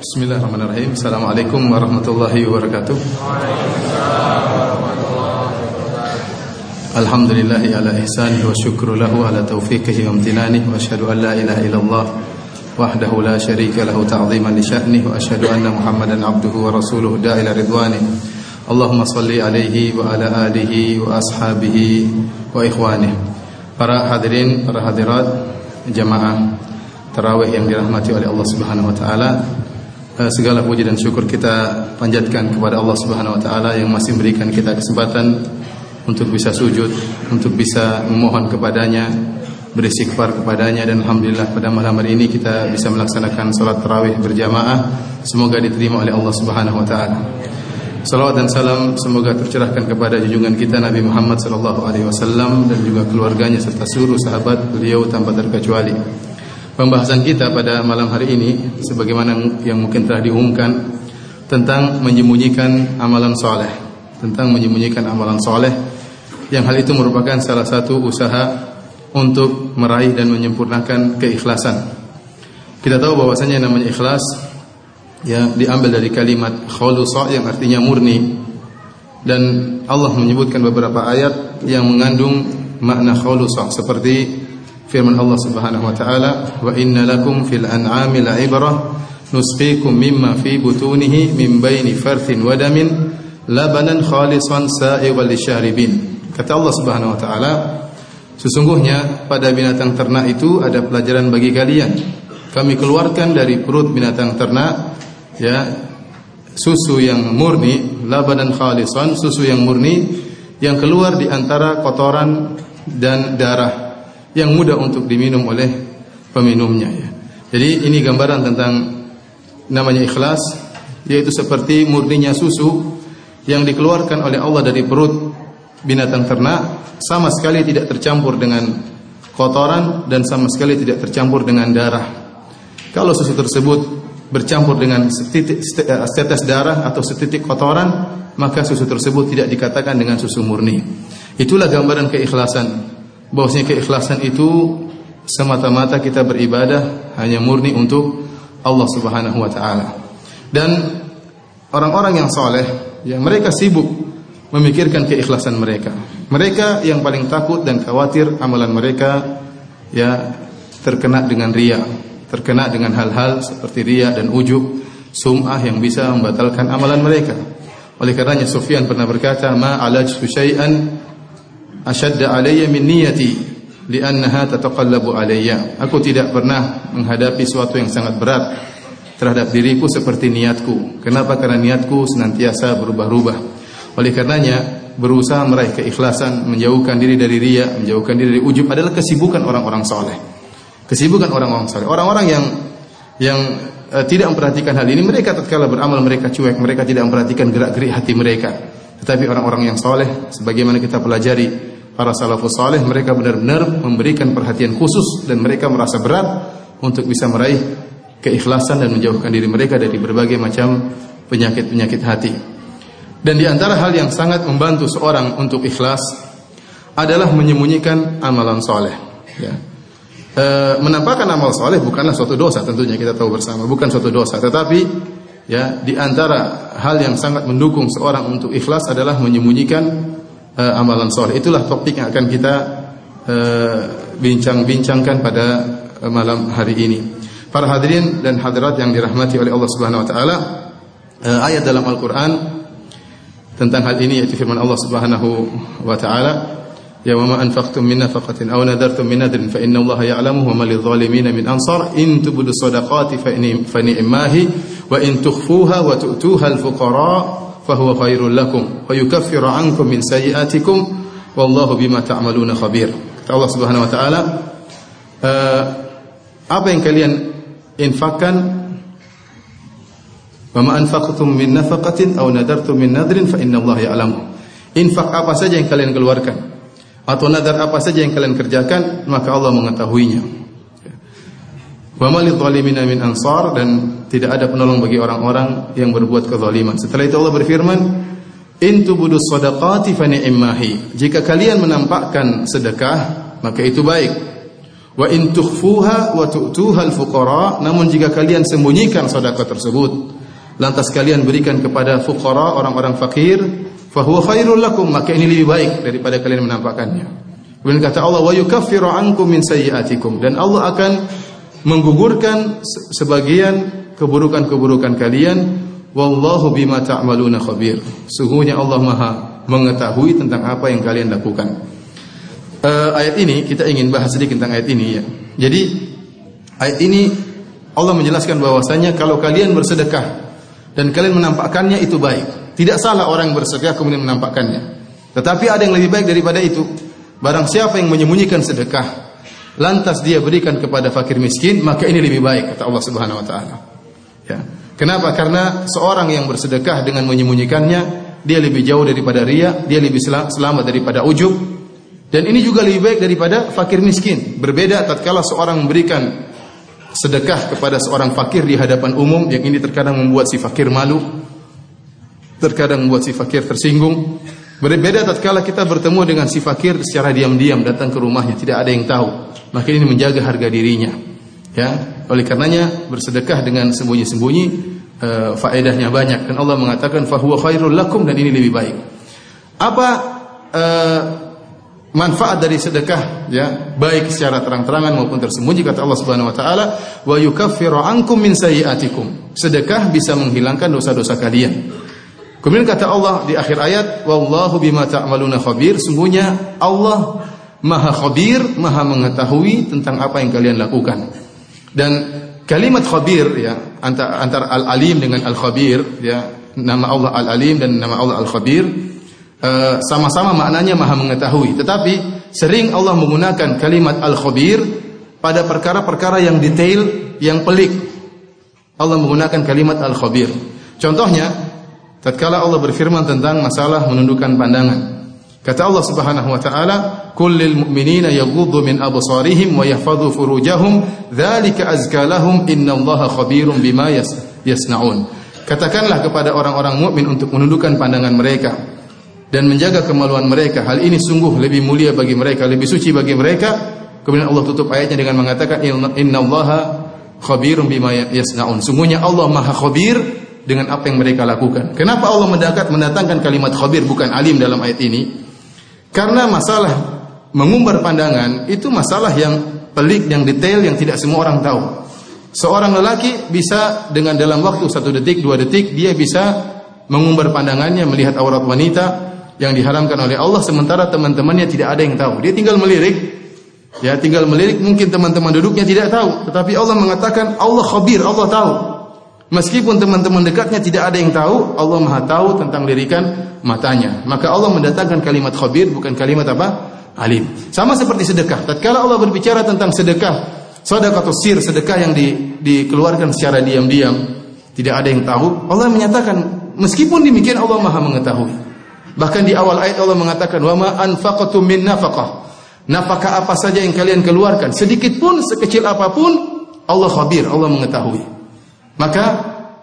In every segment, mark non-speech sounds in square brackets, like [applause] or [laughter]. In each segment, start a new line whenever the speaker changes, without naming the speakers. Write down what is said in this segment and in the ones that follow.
Bismillahirrahmanirrahim. Assalamualaikum warahmatullahi wabarakatuh. Alhamdulillahi ala ihsanihi wa syukru lahu ala taufiqihi wa amtinanihi wa asyhadu an la ilaha illallah wahdahu la syarika lahu ta'ziman li sya'nihi wa asyhadu anna Muhammadan abduhu wa rasuluhu da'ila ridwanihi. Allahumma salli alaihi wa ala alihi wa ashabihi wa ikhwanihi. Para hadirin, para hadirat jamaah tarawih yang dirahmati oleh Allah Subhanahu wa taala. Eh, segala puji dan syukur kita panjatkan kepada Allah Subhanahu wa taala yang masih memberikan kita kesempatan untuk bisa sujud, untuk bisa memohon kepadanya, beristighfar kepadanya dan alhamdulillah pada malam hari ini kita bisa melaksanakan salat tarawih berjamaah. Semoga diterima oleh Allah Subhanahu wa taala. Salawat dan salam semoga tercerahkan kepada junjungan kita Nabi Muhammad sallallahu alaihi wasallam dan juga keluarganya serta seluruh sahabat beliau tanpa terkecuali. Pembahasan kita pada malam hari ini sebagaimana yang mungkin telah diumumkan tentang menyembunyikan amalan soleh, tentang menyembunyikan amalan soleh yang hal itu merupakan salah satu usaha untuk meraih dan menyempurnakan keikhlasan. Kita tahu bahwasanya namanya ikhlas ya diambil dari kalimat khulusa yang artinya murni dan Allah menyebutkan beberapa ayat yang mengandung makna khulusa seperti firman Allah Subhanahu wa taala wa inna lakum fil an'ami la'ibrah nusqikum mimma fi butunihi min baini farthin wa damin labanan khalisan sa'igal lisyaribin kata Allah Subhanahu wa taala sesungguhnya pada binatang ternak itu ada pelajaran bagi kalian. Kami keluarkan dari perut binatang ternak ya susu yang murni labanan khalisan susu yang murni yang keluar di antara kotoran dan darah yang mudah untuk diminum oleh peminumnya ya. Jadi ini gambaran tentang namanya ikhlas yaitu seperti murninya susu yang dikeluarkan oleh Allah dari perut binatang ternak sama sekali tidak tercampur dengan kotoran dan sama sekali tidak tercampur dengan darah. Kalau susu tersebut bercampur dengan setitik, eh, setetes darah atau setitik kotoran, maka susu tersebut tidak dikatakan dengan susu murni. Itulah gambaran keikhlasan. Bahwasanya keikhlasan itu semata-mata kita beribadah hanya murni untuk Allah Subhanahu wa taala. Dan orang-orang yang soleh, ya mereka sibuk memikirkan keikhlasan mereka. Mereka yang paling takut dan khawatir amalan mereka ya terkena dengan ria terkena dengan hal-hal seperti ria dan ujub, sum'ah yang bisa membatalkan amalan mereka. Oleh karenanya Sufyan pernah berkata, "Ma alajtu syai'an ashadda alayya min niyati li'annaha tataqallabu alayya." Aku tidak pernah menghadapi sesuatu yang sangat berat terhadap diriku seperti niatku. Kenapa? Karena niatku senantiasa berubah-ubah. Oleh karenanya berusaha meraih keikhlasan, menjauhkan diri dari ria, menjauhkan diri dari ujub adalah kesibukan orang-orang soleh. Kesibukan orang-orang saleh. Orang-orang yang yang uh, tidak memperhatikan hal ini, mereka tatkala beramal mereka cuek, mereka tidak memperhatikan gerak-gerik hati mereka. Tetapi orang-orang yang soleh, sebagaimana kita pelajari para salafus saleh, mereka benar-benar memberikan perhatian khusus dan mereka merasa berat untuk bisa meraih keikhlasan dan menjauhkan diri mereka dari berbagai macam penyakit-penyakit hati. Dan di antara hal yang sangat membantu seorang untuk ikhlas adalah menyembunyikan amalan soleh. Ya e, menampakkan amal soleh bukanlah suatu dosa tentunya kita tahu bersama bukan suatu dosa tetapi ya di antara hal yang sangat mendukung seorang untuk ikhlas adalah menyembunyikan e, amalan soleh. Itulah topik yang akan kita e, bincang-bincangkan pada e, malam hari ini. Para hadirin dan hadirat yang dirahmati oleh Allah Subhanahu wa taala e, ayat dalam Al-Qur'an tentang hal ini yaitu firman Allah Subhanahu wa taala Ya wa ma anfaqtum min nafaqatin aw nadartum min nadrin fa inna Allah ya'lamu wa ma lidh-dhalimin min ansar. In tubdu sadaqati fa ni'mahi wa in tukhfuha wa tu'tuha al-fuqara yukaffiru 'ankum min sayyi'atikum wallahu bima ta'maluna khabir. Kata Allah Subhanahu wa taala uh, apa yang kalian infakkan wa ma anfaqtum min nafaqatin aw nadartum min nadrin fa inna Allah ya'lamu. Infak apa saja yang kalian keluarkan atau nadar apa saja yang kalian kerjakan maka Allah mengetahuinya. Wa malil zalimina min ansar dan tidak ada penolong bagi orang-orang yang berbuat kezaliman. Setelah itu Allah berfirman, "In tubudu shadaqati fa ni'mahi." Jika kalian menampakkan sedekah, maka itu baik. Wa in tukhfuha wa tu'tuha al-fuqara, namun jika kalian sembunyikan sedekah tersebut, lantas kalian berikan kepada fuqara, orang-orang fakir, fahuwa khairul lakum, maka ini lebih baik daripada kalian menampakkannya. Kemudian kata Allah, wa yukaffiru ankum min sayyi'atikum dan Allah akan menggugurkan sebagian keburukan-keburukan kalian wallahu bima ta'maluna khabir. Sungguhnya Allah Maha mengetahui tentang apa yang kalian lakukan. Uh, ayat ini kita ingin bahas sedikit tentang ayat ini ya. Jadi ayat ini Allah menjelaskan bahwasanya kalau kalian bersedekah dan kalian menampakkannya itu baik. Tidak salah orang bersedekah kemudian menampakkannya. Tetapi ada yang lebih baik daripada itu. Barang siapa yang menyembunyikan sedekah lantas dia berikan kepada fakir miskin, maka ini lebih baik kata Allah Subhanahu wa taala. Ya. Kenapa? Karena seorang yang bersedekah dengan menyembunyikannya, dia lebih jauh daripada ria, dia lebih selamat daripada ujub, dan ini juga lebih baik daripada fakir miskin. Berbeda tatkala seorang memberikan sedekah kepada seorang fakir di hadapan umum, yang ini terkadang membuat si fakir malu, terkadang membuat si fakir tersinggung. Berbeda tatkala kita bertemu dengan si fakir secara diam-diam datang ke rumahnya, tidak ada yang tahu. Maka ini menjaga harga dirinya. Ya, oleh karenanya bersedekah dengan sembunyi-sembunyi uh, faedahnya banyak dan Allah mengatakan fahuwa khairul lakum dan ini lebih baik. Apa uh, manfaat dari sedekah ya, baik secara terang-terangan maupun tersembunyi kata Allah Subhanahu wa taala wa yukaffiru ankum min sayyiatikum. Sedekah bisa menghilangkan dosa-dosa kalian. Kemudian kata Allah di akhir ayat, "Wallahu bima ta'maluna khabir." Sungguhnya Allah Maha khabir, Maha mengetahui tentang apa yang kalian lakukan. Dan kalimat khabir ya antara antara al-alim dengan al-khabir ya, nama Allah al-alim dan nama Allah al-khabir uh, sama-sama maknanya Maha mengetahui. Tetapi sering Allah menggunakan kalimat al-khabir pada perkara-perkara yang detail, yang pelik. Allah menggunakan kalimat al-khabir. Contohnya tatkala Allah berfirman tentang masalah menundukkan pandangan. Kata Allah Subhanahu wa taala, "Kullil mu'minina yaghuddu min absarihim wa yahfadhu furujahum, dzalika azka lahum, innallaha khabirum bima yasnaun." Katakanlah kepada orang-orang mukmin untuk menundukkan pandangan mereka dan menjaga kemaluan mereka. Hal ini sungguh lebih mulia bagi mereka, lebih suci bagi mereka. Kemudian Allah tutup ayatnya dengan mengatakan, "Innallaha khabirum bima yasnaun." Sungguhnya Allah Maha khabir dengan apa yang mereka lakukan. Kenapa Allah mendakat mendatangkan kalimat khabir bukan alim dalam ayat ini? Karena masalah mengumbar pandangan itu masalah yang pelik, yang detail, yang tidak semua orang tahu. Seorang lelaki bisa dengan dalam waktu satu detik, dua detik, dia bisa mengumbar pandangannya melihat aurat wanita yang diharamkan oleh Allah, sementara teman-temannya tidak ada yang tahu. Dia tinggal melirik, ya tinggal melirik. Mungkin teman-teman duduknya tidak tahu, tetapi Allah mengatakan Allah khabir, Allah tahu. Meskipun teman-teman dekatnya tidak ada yang tahu, Allah Maha tahu tentang lirikan matanya. Maka Allah mendatangkan kalimat khabir bukan kalimat apa? Alim. Sama seperti sedekah. Tatkala Allah berbicara tentang sedekah, sedekah sir, sedekah yang di, dikeluarkan secara diam-diam, tidak ada yang tahu, Allah menyatakan meskipun demikian Allah Maha mengetahui. Bahkan di awal ayat Allah mengatakan wa ma anfaqtum min nafaqah. Nafkah apa saja yang kalian keluarkan, sedikit pun, sekecil apa pun, Allah khabir, Allah mengetahui. Maka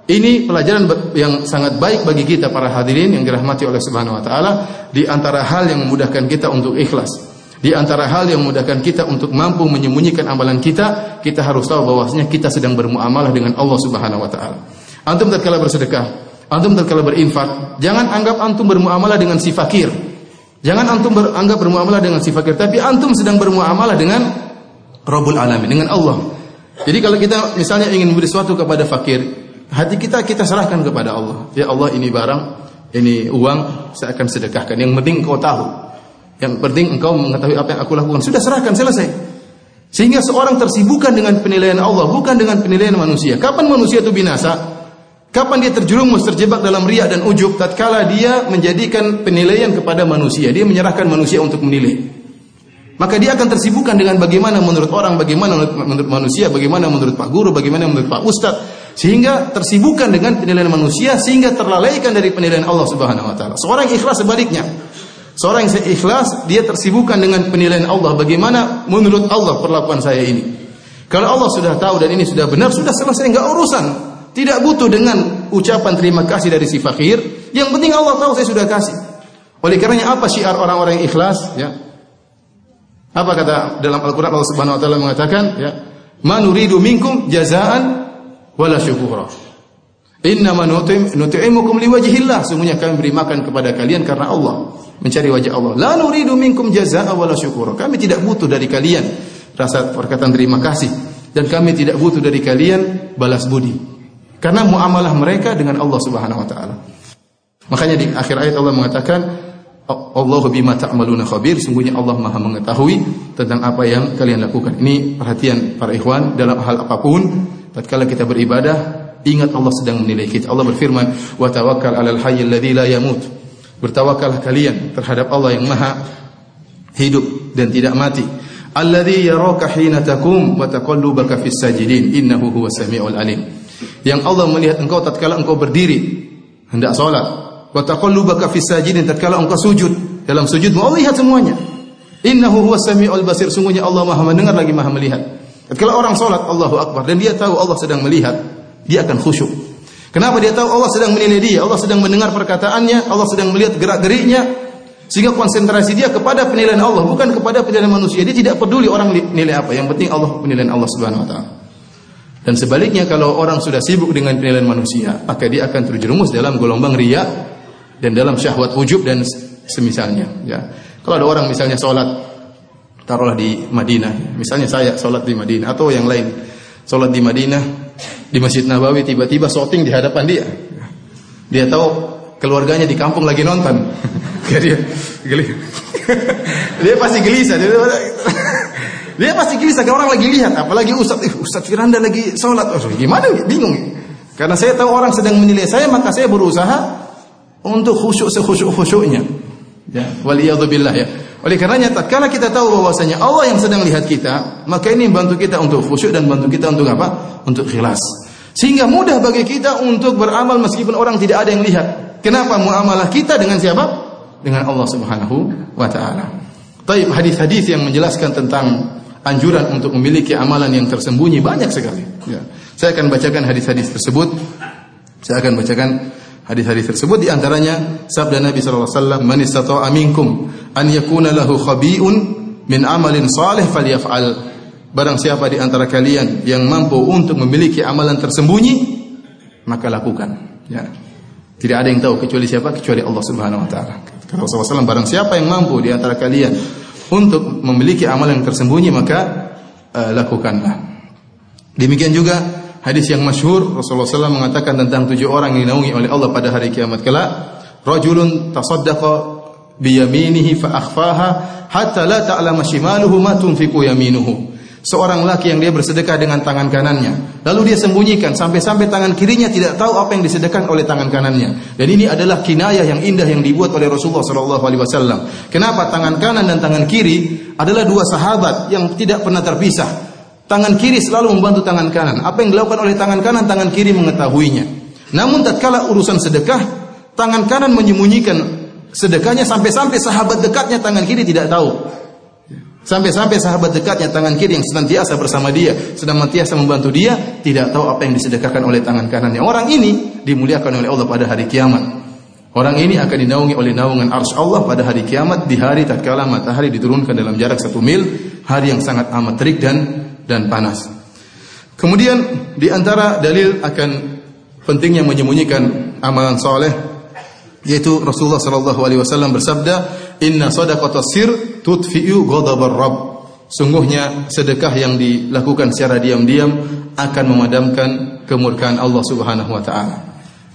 ini pelajaran yang sangat baik bagi kita para hadirin yang dirahmati oleh Subhanahu wa taala di antara hal yang memudahkan kita untuk ikhlas. Di antara hal yang memudahkan kita untuk mampu menyembunyikan amalan kita, kita harus tahu bahwasanya kita sedang bermuamalah dengan Allah Subhanahu wa taala. Antum tatkala bersedekah, antum tatkala berinfak, jangan anggap antum bermuamalah dengan si fakir. Jangan antum beranggap bermuamalah dengan si fakir, tapi antum sedang bermuamalah dengan Rabbul Alamin, dengan Allah. Jadi kalau kita misalnya ingin memberi sesuatu kepada fakir, hati kita kita serahkan kepada Allah. Ya Allah ini barang, ini uang, saya akan sedekahkan. Yang penting engkau tahu. Yang penting engkau mengetahui apa yang aku lakukan. Sudah serahkan, selesai. Sehingga seorang tersibukkan dengan penilaian Allah, bukan dengan penilaian manusia. Kapan manusia itu binasa? Kapan dia terjerumus, terjebak dalam riak dan ujub? Tatkala dia menjadikan penilaian kepada manusia. Dia menyerahkan manusia untuk menilai. Maka dia akan tersibukkan dengan bagaimana menurut orang, bagaimana menurut, manusia, bagaimana menurut Pak Guru, bagaimana menurut Pak Ustadz, sehingga tersibukkan dengan penilaian manusia sehingga terlalaikan dari penilaian Allah Subhanahu wa taala. Seorang ikhlas sebaliknya. Seorang yang ikhlas dia tersibukkan dengan penilaian Allah, bagaimana menurut Allah perlakuan saya ini. Kalau Allah sudah tahu dan ini sudah benar, sudah selesai enggak urusan. Tidak butuh dengan ucapan terima kasih dari si fakir. Yang penting Allah tahu saya sudah kasih. Oleh karenanya apa syiar orang-orang ikhlas? Ya, Apa kata dalam Al-Qur'an Allah Subhanahu wa taala mengatakan ya, "Ma nuridu minkum jazaan wala syukura." Inna ma nut'imukum liwajhillah. Sungguhnya kami beri makan kepada kalian karena Allah, mencari wajah Allah. La nuridu minkum jazaa'a wala syukura. Kami tidak butuh dari kalian rasa perkataan terima kasih dan kami tidak butuh dari kalian balas budi. Karena muamalah mereka dengan Allah Subhanahu wa taala. Makanya di akhir ayat Allah mengatakan Allah bima ta'maluna khabir, sungguhnya Allah Maha mengetahui tentang apa yang kalian lakukan. Ini perhatian para ikhwan dalam hal apa pun, tatkala kita beribadah, Ingat Allah sedang menilai kita. Allah berfirman, "Wa tawakkal 'alal hayyil ladzi la yamut." Bertawakallah kalian terhadap Allah yang Maha hidup dan tidak mati. Alladzi yaraka hina takum wa taqallubaka fis sajidin innahu huwas samiul alim. Yang Allah melihat engkau tatkala engkau berdiri hendak salat. Wa taqallubaka fis sajidin tatkala engkau sujud. Dalam sujud Allah lihat semuanya. Innahu huwas samiul basir. Sungguhnya Allah Maha mendengar lagi Maha melihat. Tatkala orang salat Allahu akbar dan dia tahu Allah sedang melihat, dia akan khusyuk. Kenapa dia tahu Allah sedang menilai dia, Allah sedang mendengar perkataannya, Allah sedang melihat gerak-geriknya, sehingga konsentrasi dia kepada penilaian Allah, bukan kepada penilaian manusia. Dia tidak peduli orang nilai apa, yang penting Allah penilaian Allah Subhanahu wa taala. Dan sebaliknya kalau orang sudah sibuk dengan penilaian manusia, maka dia akan terjerumus dalam gelombang ria dan dalam syahwat ujub dan semisalnya. Ya. Kalau ada orang misalnya sholat, taruhlah di Madinah, misalnya saya sholat di Madinah atau yang lain, sholat di Madinah, di Masjid Nabawi tiba-tiba shooting di hadapan dia. Dia tahu keluarganya di kampung lagi nonton. [laughs] dia [laughs] dia pasti gelisah. Dia, [laughs] dia pasti gelisah kalau orang lagi lihat, apalagi Ustaz, eh, Ustaz Firanda lagi sholat. Oh, gimana? Bingung. Karena saya tahu orang sedang menilai saya, maka saya berusaha untuk khusyuk sekhusyuk-khusyuknya. Ya, waliyadzubillah ya. Oleh karenanya tatkala kita tahu bahwasanya Allah yang sedang lihat kita, maka ini membantu kita untuk khusyuk dan bantu kita untuk apa? Untuk ikhlas. Sehingga mudah bagi kita untuk beramal meskipun orang tidak ada yang lihat. Kenapa muamalah kita dengan siapa? Dengan Allah Subhanahu wa taala. Taib hadis-hadis yang menjelaskan tentang anjuran untuk memiliki amalan yang tersembunyi banyak sekali. Ya. Saya akan bacakan hadis-hadis tersebut. Saya akan bacakan Hadis-hadis tersebut di antaranya sabda Nabi sallallahu alaihi wasallam, "Man istata'a minkum an yakuna lahu khabi'un min amalin salih falyaf'al." Barang siapa di antara kalian yang mampu untuk memiliki amalan tersembunyi, maka lakukan. Ya. Tidak ada yang tahu kecuali siapa? Kecuali Allah Subhanahu wa taala. Kata Rasulullah SAW, barang siapa yang mampu di antara kalian untuk memiliki amalan yang tersembunyi, maka uh, lakukanlah. Demikian juga Hadis yang masyhur Rasulullah SAW mengatakan tentang tujuh orang yang dinaungi oleh Allah pada hari kiamat kelak. Rajulun tasaddaqa biyaminihi fa akhfaha hatta la ta'lama shimaluhu ma tunfiqu yaminuhu. Seorang laki yang dia bersedekah dengan tangan kanannya, lalu dia sembunyikan sampai-sampai tangan kirinya tidak tahu apa yang disedekahkan oleh tangan kanannya. Dan ini adalah kinayah yang indah yang dibuat oleh Rasulullah sallallahu alaihi wasallam. Kenapa tangan kanan dan tangan kiri adalah dua sahabat yang tidak pernah terpisah. Tangan kiri selalu membantu tangan kanan. Apa yang dilakukan oleh tangan kanan, tangan kiri mengetahuinya. Namun tatkala urusan sedekah, tangan kanan menyembunyikan sedekahnya sampai-sampai sahabat dekatnya tangan kiri tidak tahu. Sampai-sampai sahabat dekatnya tangan kiri yang senantiasa bersama dia, senantiasa membantu dia, tidak tahu apa yang disedekahkan oleh tangan kanannya. Orang ini dimuliakan oleh Allah pada hari kiamat. Orang ini akan dinaungi oleh naungan ars Allah pada hari kiamat di hari tatkala matahari diturunkan dalam jarak satu mil, hari yang sangat amat terik dan dan panas. Kemudian di antara dalil akan pentingnya menyembunyikan amalan soleh yaitu Rasulullah sallallahu alaihi wasallam bersabda, "Inna sadaqata sir tudfi'u ghadabar rabb." Sungguhnya sedekah yang dilakukan secara diam-diam akan memadamkan kemurkaan Allah Subhanahu wa taala.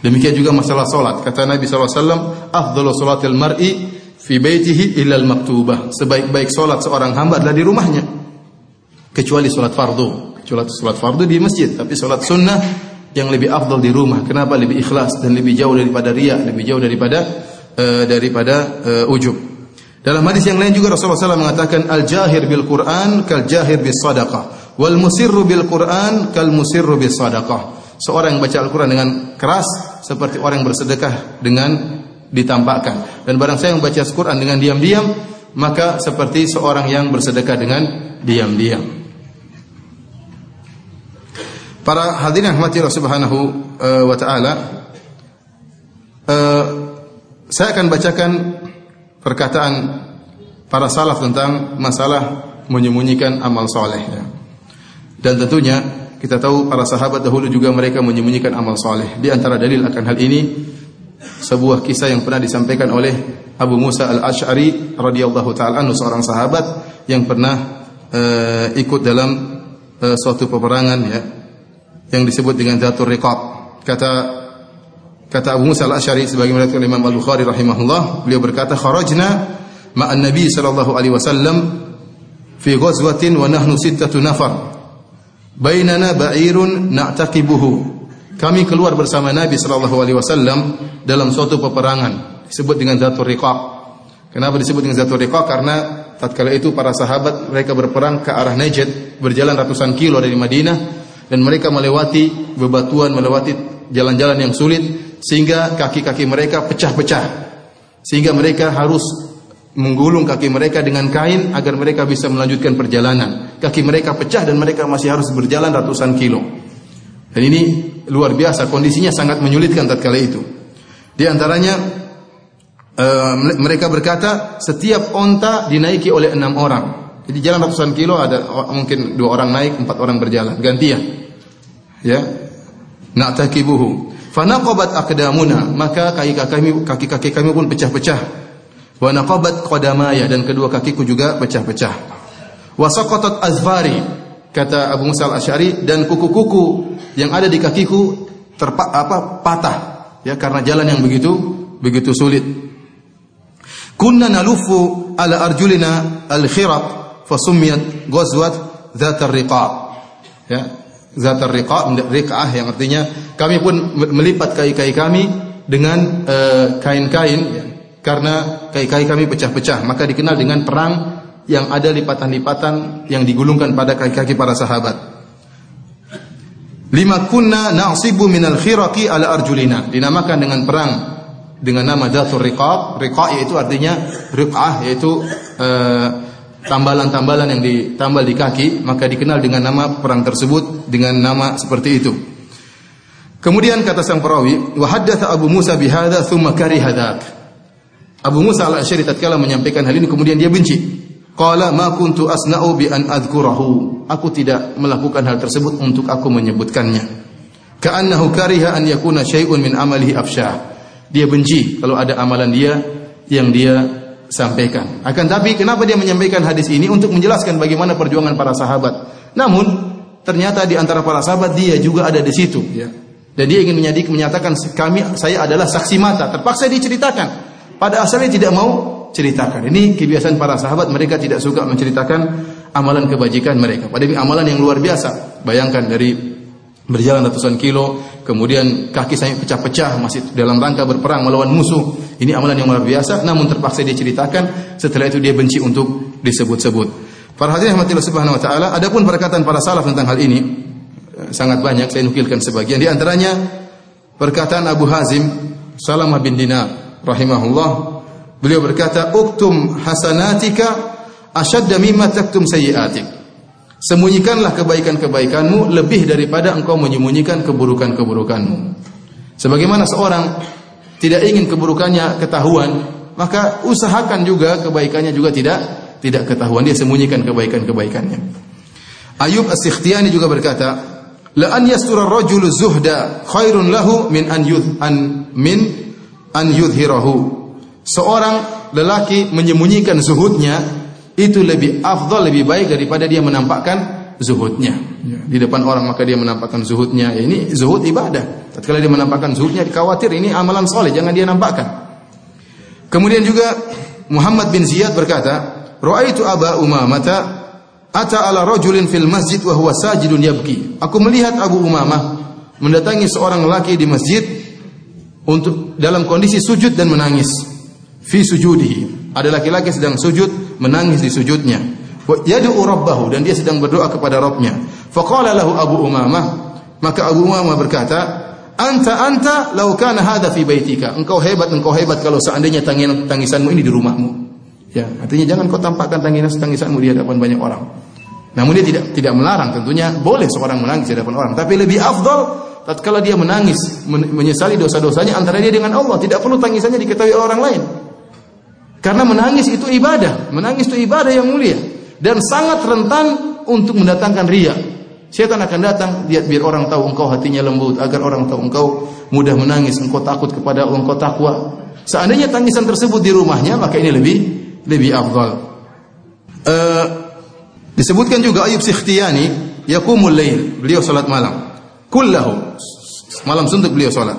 Demikian juga masalah salat. Kata Nabi sallallahu alaihi "Afdalu salatil mar'i fi baitihi illa al-maktubah." Sebaik-baik salat seorang hamba adalah di rumahnya kecuali sholat fardu. Kecuali sholat fardu di masjid, tapi sholat sunnah yang lebih afdal di rumah. Kenapa? Lebih ikhlas dan lebih jauh daripada riya, lebih jauh daripada uh, daripada uh, ujub. Dalam hadis yang lain juga Rasulullah SAW mengatakan al-jahir bil Quran kal jahir bis sadaqah wal musirru bil Quran kal musirru bis sadaqah. Seorang yang baca Al-Quran dengan keras seperti orang yang bersedekah dengan ditampakkan. Dan barang saya yang baca Al-Quran dengan diam-diam maka seperti seorang yang bersedekah dengan diam-diam. Para hadirin yang Allah Subhanahu uh, wa taala uh, saya akan bacakan perkataan para salaf tentang masalah menyembunyikan amal soleh. Ya. Dan tentunya kita tahu para sahabat dahulu juga mereka menyembunyikan amal soleh. Di antara dalil akan hal ini sebuah kisah yang pernah disampaikan oleh Abu Musa al Ashari radhiyallahu taala anhu seorang sahabat yang pernah uh, ikut dalam uh, suatu peperangan ya yang disebut dengan Datul Riqab. Kata kata Abu Musa al Ashari sebagai meriwayatkan Imam Al Bukhari rahimahullah, beliau berkata kharajna ma'an Nabi sallallahu alaihi wasallam fi ghazwatin wa nahnu sittatu nafar. Bainana ba'irun na'taqibuhu. Kami keluar bersama Nabi sallallahu alaihi wasallam dalam suatu peperangan disebut dengan Zatul Riqaq. Kenapa disebut dengan Zatul Riqaq? Karena tatkala itu para sahabat mereka berperang ke arah Najd, berjalan ratusan kilo dari Madinah dan mereka melewati bebatuan, melewati jalan-jalan yang sulit sehingga kaki-kaki mereka pecah-pecah. Sehingga mereka harus menggulung kaki mereka dengan kain agar mereka bisa melanjutkan perjalanan. Kaki mereka pecah dan mereka masih harus berjalan ratusan kilo. Dan ini luar biasa, kondisinya sangat menyulitkan tatkala itu. Di antaranya uh, mereka berkata setiap onta dinaiki oleh enam orang. Jadi jalan ratusan kilo ada mungkin dua orang naik, empat orang berjalan, gantian. Ya, na'takibuhu. Fanaqabat aqdamuna, maka kaki-kaki kami kaki-kaki kami pun pecah-pecah wa naqabat qadamaya dan kedua kakiku juga pecah-pecah. Wa saqatat azfari kata Abu Musa al-Asy'ari dan kuku-kuku yang ada di kakiku terpa apa patah ya karena jalan yang begitu begitu sulit. Kunna nalufu ala arjulina al-khirat fa summiyat ghazwat dzat ar-riqa. Ya, dzat ar-riqa riqah yang artinya kami pun melipat kaki-kaki kami dengan eh, kain-kain uh, ya, karena kaki-kaki kami pecah-pecah maka dikenal dengan perang yang ada lipatan-lipatan yang digulungkan pada kaki-kaki para sahabat. Lima kunna na'sibu minal khiraqi ala arjulina. Dinamakan dengan perang dengan nama Datul Riqab Riqab yaitu artinya riqah yaitu uh, tambalan-tambalan yang ditambal di kaki maka dikenal dengan nama perang tersebut dengan nama seperti itu Kemudian kata sang perawi, wa haddatha Abu Musa bihadza thumma kariha Abu Musa al-Asy'ari tatkala menyampaikan hal ini kemudian dia benci. Qala ma kuntu asna'u bi an adhkurahu. Aku tidak melakukan hal tersebut untuk aku menyebutkannya. Ka'annahu kariha an yakuna syai'un min amalihi afsha. Dia benci kalau ada amalan dia yang dia sampaikan. Akan tapi kenapa dia menyampaikan hadis ini untuk menjelaskan bagaimana perjuangan para sahabat. Namun ternyata di antara para sahabat dia juga ada di situ ya. Dan dia ingin menyatakan kami saya adalah saksi mata. Terpaksa diceritakan. Pada asalnya tidak mau ceritakan. Ini kebiasaan para sahabat, mereka tidak suka menceritakan amalan kebajikan mereka. Padahal amalan yang luar biasa. Bayangkan dari berjalan ratusan kilo, kemudian kaki saya pecah-pecah masih dalam rangka berperang melawan musuh. Ini amalan yang luar biasa, namun terpaksa dia ceritakan. Setelah itu dia benci untuk disebut-sebut. Para hadirin rahmatillah subhanahu wa taala, adapun perkataan para salaf tentang hal ini eh, sangat banyak saya nukilkan sebagian di antaranya perkataan Abu Hazim Salamah bin Dinar rahimahullah beliau berkata uktum hasanatika asyadda mimma taktum sayyiatik sembunyikanlah kebaikan-kebaikanmu lebih daripada engkau menyembunyikan keburukan-keburukanmu sebagaimana seorang tidak ingin keburukannya ketahuan maka usahakan juga kebaikannya juga tidak tidak ketahuan dia sembunyikan kebaikan-kebaikannya Ayub As-Sikhtiyani juga berkata la an yastura ar-rajulu zuhda khairun lahu min an yudh an min an yudhirahu. Seorang lelaki menyembunyikan zuhudnya itu lebih afdal, lebih baik daripada dia menampakkan zuhudnya. Ya. Di depan orang maka dia menampakkan zuhudnya. Ya, ini zuhud ibadah. Tatkala dia menampakkan zuhudnya, dikhawatir ini amalan soleh, jangan dia nampakkan. Kemudian juga Muhammad bin Ziyad berkata, Ra'aitu Aba Umamata ata ala rajulin fil masjid wa huwa sajidun yabki. Aku melihat Abu Umamah mendatangi seorang lelaki di masjid untuk dalam kondisi sujud dan menangis fi sujudihi ada laki-laki sedang sujud menangis di sujudnya yad'u rabbahu dan dia sedang berdoa kepada Rabbnya. Faqala lahu Abu Umamah maka Abu Umamah berkata anta anta law kana hadha fi baitika. Engkau hebat engkau hebat kalau seandainya tangisanmu ini di rumahmu. Ya artinya jangan kau tampakkan tangisan tangisanmu di hadapan banyak orang. Namun dia tidak tidak melarang tentunya boleh seorang menangis di hadapan orang. Tapi lebih afdal tatkala dia menangis menyesali dosa-dosanya antara dia dengan Allah tidak perlu tangisannya diketahui orang lain. Karena menangis itu ibadah menangis itu ibadah yang mulia dan sangat rentan untuk mendatangkan ria. Setan akan datang lihat biar orang tahu engkau hatinya lembut, agar orang tahu engkau mudah menangis, engkau takut kepada Allah, engkau takwa. Seandainya tangisan tersebut di rumahnya, maka ini lebih lebih afdal. Uh, disebutkan juga Ayub Sikhtiyani yaqumul lail, beliau salat malam. Kullahu malam suntuk beliau salat.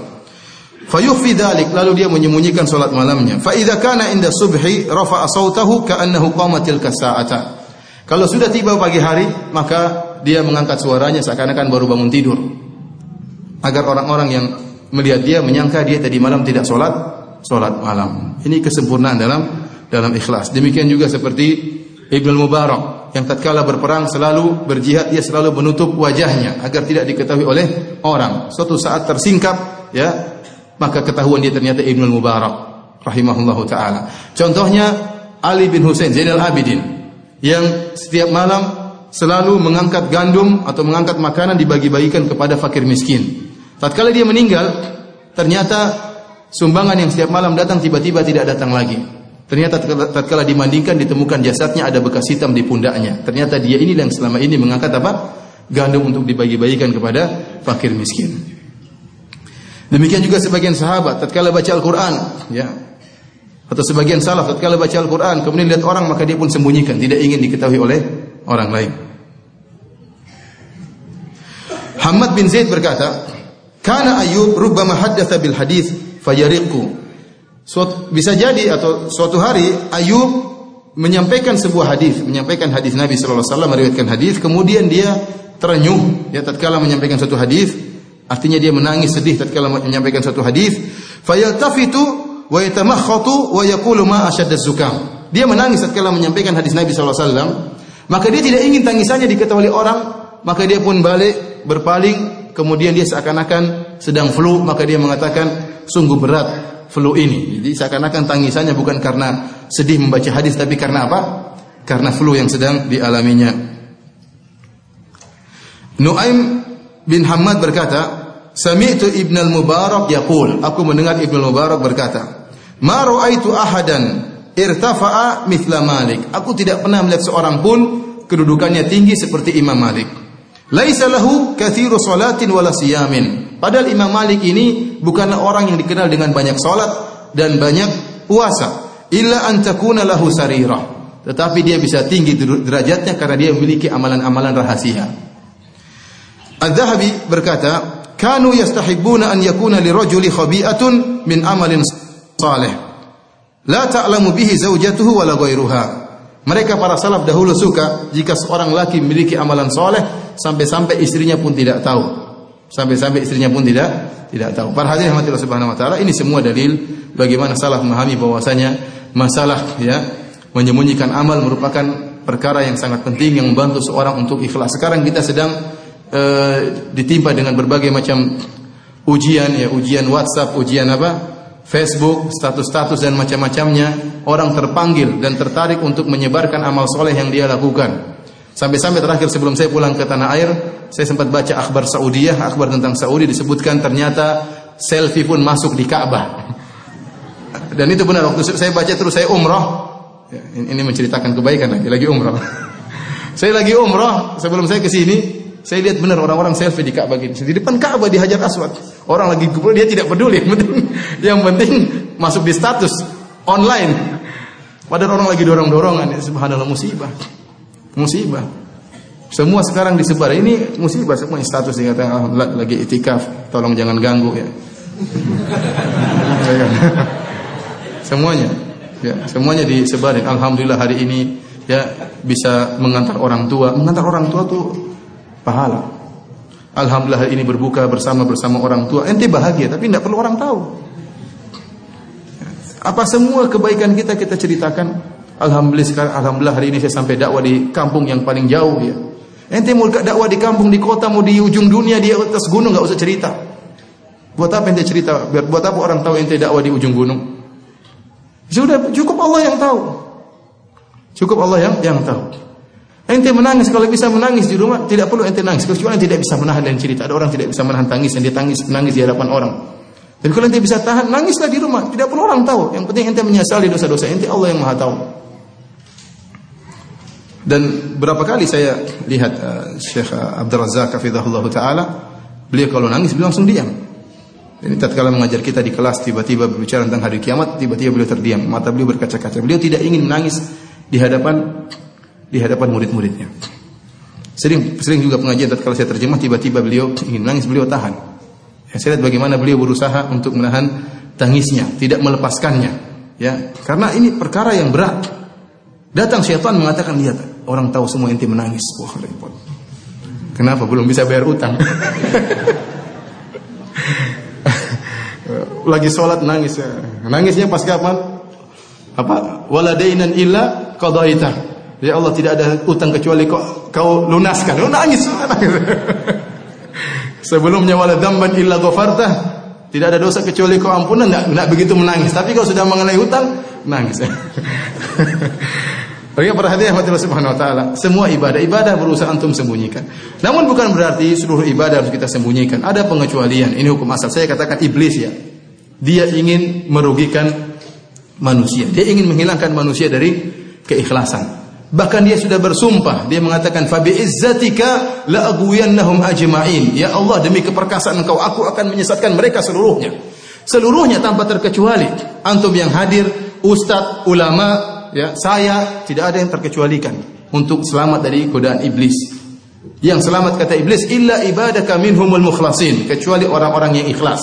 Fayukhfi dhalik lalu dia menyembunyikan salat malamnya. Fa idza kana inda subhi rafa'a sautahu ka'annahu qamatil kasa'ata. Kalau sudah tiba pagi hari, maka dia mengangkat suaranya seakan-akan baru bangun tidur. Agar orang-orang yang melihat dia menyangka dia tadi malam tidak sholat, sholat malam. Ini kesempurnaan dalam dalam ikhlas. Demikian juga seperti Ibnu Mubarak yang tatkala berperang selalu berjihad dia selalu menutup wajahnya agar tidak diketahui oleh orang. Suatu saat tersingkap ya maka ketahuan dia ternyata Ibnu Mubarak rahimahullahu taala. Contohnya Ali bin Husain Zainal Abidin yang setiap malam selalu mengangkat gandum atau mengangkat makanan dibagi-bagikan kepada fakir miskin. Tatkala dia meninggal, ternyata sumbangan yang setiap malam datang tiba-tiba tidak datang lagi. Ternyata tatkala dimandingkan ditemukan jasadnya ada bekas hitam di pundaknya. Ternyata dia ini yang selama ini mengangkat apa? Gandum untuk dibagi-bagikan kepada fakir miskin. Demikian juga sebagian sahabat tatkala baca Al-Qur'an, ya. Atau sebagian salaf tatkala baca Al-Qur'an kemudian lihat orang maka dia pun sembunyikan, tidak ingin diketahui oleh orang lain. Hamad bin Zaid berkata, "Kana Ayub rubbama haddatsa bil hadis fayariqu." Suatu, bisa jadi atau suatu hari Ayub menyampaikan sebuah hadis, menyampaikan hadis Nabi sallallahu alaihi wasallam meriwayatkan hadis, kemudian dia terenyuh ya tatkala menyampaikan suatu hadis, artinya dia menangis sedih tatkala menyampaikan suatu hadis, fayaltafitu wa yatamakhatu wa yaqulu ma ashadda zukam. Dia menangis tatkala menyampaikan hadis Nabi wasallam, maka dia tidak ingin tangisannya diketahui orang, maka dia pun balik berpaling, kemudian dia seakan-akan sedang flu, maka dia mengatakan sungguh berat flu ini. Jadi seakan-akan tangisannya bukan karena sedih membaca hadis tapi karena apa? Karena flu yang sedang dialaminya. Nuaim bin Hamad berkata, Sami'tu Ibn al-Mubarak yaqul, aku mendengar Ibn al-Mubarak berkata, "Ma ra'aitu ahadan irtafa'a mithla Malik. Aku tidak pernah melihat seorang pun kedudukannya tinggi seperti Imam Malik. Laisa lahu kathiru salatin wala siyamin. Padahal Imam Malik ini bukanlah orang yang dikenal dengan banyak salat dan banyak puasa. Illa an takuna lahu sarirah. Tetapi dia bisa tinggi derajatnya karena dia memiliki amalan-amalan rahasia. Al-Dhahabi berkata, "Kanu yastahibbuna an yakuna lirajuli khabi'atun min amalin salih." La ta'lamu bihi zaujatuhu wala ghairuha. Mereka para salaf dahulu suka jika seorang laki memiliki amalan soleh sampai-sampai istrinya pun tidak tahu. Sampai-sampai istrinya pun tidak tidak tahu. Para hadirin rahmatillah subhanahu wa taala, ini semua dalil bagaimana salaf memahami bahwasanya masalah ya menyembunyikan amal merupakan perkara yang sangat penting yang membantu seorang untuk ikhlas. Sekarang kita sedang uh, ditimpa dengan berbagai macam ujian ya, ujian WhatsApp, ujian apa? Facebook, status-status dan macam-macamnya, orang terpanggil dan tertarik untuk menyebarkan amal soleh yang dia lakukan. Sampai-sampai terakhir sebelum saya pulang ke tanah air, saya sempat baca akhbar Saudiyah, akhbar tentang Saudi disebutkan ternyata selfie pun masuk di Ka'bah. [laughs] Dan itu benar waktu saya baca terus saya umroh. Ya, ini menceritakan kebaikan lagi, lagi umroh. [laughs] saya lagi umroh sebelum saya ke sini, saya lihat benar orang-orang selfie di Ka'bah gini. Di depan Ka'bah di Hajar Aswad. Orang lagi kumpul dia tidak peduli. Yang penting, yang penting masuk di status online. Padahal orang lagi dorong-dorongan. Ya, subhanallah musibah. Musibah. Semua sekarang disebar. Ini musibah semua status dikatakan alhamdulillah lagi itikaf. Tolong jangan ganggu ya. [laughs] semuanya. Ya, semuanya disebarin. Alhamdulillah hari ini ya bisa mengantar orang tua. Mengantar orang tua tuh pahala. Alhamdulillah hari ini berbuka bersama bersama orang tua. Ente bahagia tapi tidak perlu orang tahu. Apa semua kebaikan kita kita ceritakan? Alhamdulillah sekarang alhamdulillah hari ini saya sampai dakwah di kampung yang paling jauh ya. Ente mau dakwah di kampung di kota mau di ujung dunia di atas gunung nggak usah cerita. Buat apa ente cerita? Buat apa orang tahu ente dakwah di ujung gunung? Sudah cukup Allah yang tahu. Cukup Allah yang yang tahu. Ente menangis kalau bisa menangis di rumah tidak perlu ente nangis kecuali tidak bisa menahan dan cerita ada orang tidak bisa menahan tangis dan dia tangis menangis di hadapan orang. Dan kalau ente bisa tahan nangislah di rumah tidak perlu orang tahu yang penting ente menyesali dosa-dosa ente Allah yang maha tahu. Dan berapa kali saya lihat uh, Syekh Abdul Razak taala, beliau kalau nangis beliau langsung diam. Ini tatkala mengajar kita di kelas tiba-tiba berbicara tentang hari kiamat, tiba-tiba beliau terdiam, mata beliau berkaca-kaca. Beliau tidak ingin menangis di hadapan di hadapan murid-muridnya. Sering sering juga pengajian tatkala saya terjemah tiba-tiba beliau ingin menangis, beliau tahan. Ya, saya lihat bagaimana beliau berusaha untuk menahan tangisnya, tidak melepaskannya. Ya, karena ini perkara yang berat. Datang syaitan mengatakan lihat orang tahu semua inti menangis. Wah, repot. Kenapa belum bisa bayar utang? [laughs] Lagi sholat nangis. Nangisnya pas kapan? Apa? Waladainan illa qadaita. Ya Allah tidak ada utang kecuali kau, kau lunaskan. Lu nangis. [laughs] Sebelumnya wala dzamban illa ghafartah. Tidak ada dosa kecuali kau ampunan, enggak, enggak begitu menangis. Tapi kalau sudah mengenai hutang, nangis. [laughs] Bagi perhatian Allah Subhanahu wa taala, semua ibadah ibadah berusaha antum sembunyikan. Namun bukan berarti seluruh ibadah harus kita sembunyikan. Ada pengecualian. Ini hukum asal. Saya katakan iblis ya. Dia ingin merugikan manusia. Dia ingin menghilangkan manusia dari keikhlasan. Bahkan dia sudah bersumpah, dia mengatakan fa izzatika la aghwiyannahum ajma'in. Ya Allah, demi keperkasaan Engkau aku akan menyesatkan mereka seluruhnya. Seluruhnya tanpa terkecuali. Antum yang hadir, ustadz, ulama, ya, saya tidak ada yang terkecualikan untuk selamat dari godaan iblis. Yang selamat kata iblis illa ibadaka minhumul mukhlasin, kecuali orang-orang yang ikhlas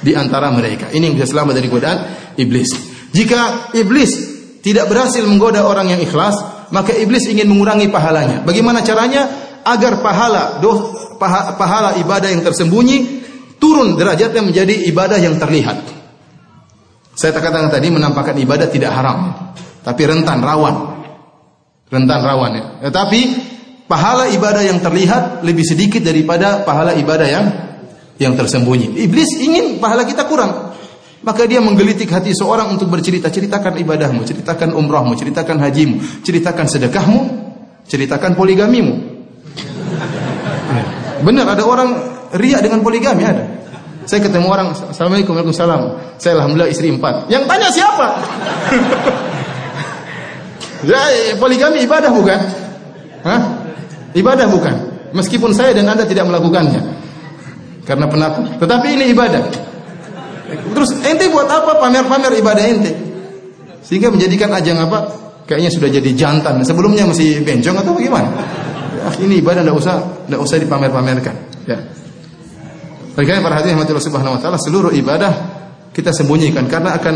di antara mereka. Ini yang bisa selamat dari godaan iblis. Jika iblis tidak berhasil menggoda orang yang ikhlas, maka iblis ingin mengurangi pahalanya. Bagaimana caranya? Agar pahala doh, paha, pahala ibadah yang tersembunyi turun derajatnya menjadi ibadah yang terlihat. Saya katakan tadi menampakkan ibadah tidak haram tapi rentan rawan. Rentan rawan ya. Tetapi pahala ibadah yang terlihat lebih sedikit daripada pahala ibadah yang yang tersembunyi. Iblis ingin pahala kita kurang. Maka dia menggelitik hati seorang untuk bercerita, ceritakan ibadahmu, ceritakan umrahmu, ceritakan hajimu, ceritakan sedekahmu, ceritakan poligamimu. Benar ada orang riak dengan poligami ada. Saya ketemu orang, Assalamualaikum, Waalaikumsalam. Saya alhamdulillah istri empat. Yang tanya siapa? [laughs] Ya, poligami ibadah bukan? Hah? Ibadah bukan? Meskipun saya dan Anda tidak melakukannya. Karena penakut. Tetapi ini ibadah. Terus ente buat apa pamer-pamer ibadah ente? Sehingga menjadikan ajang apa? Kayaknya sudah jadi jantan. Sebelumnya masih bencong atau bagaimana? Ya, ini ibadah tidak usah tidak usah dipamer-pamerkan. Ya. Bagaimana perhatian Allah Subhanahu wa taala seluruh ibadah kita sembunyikan karena akan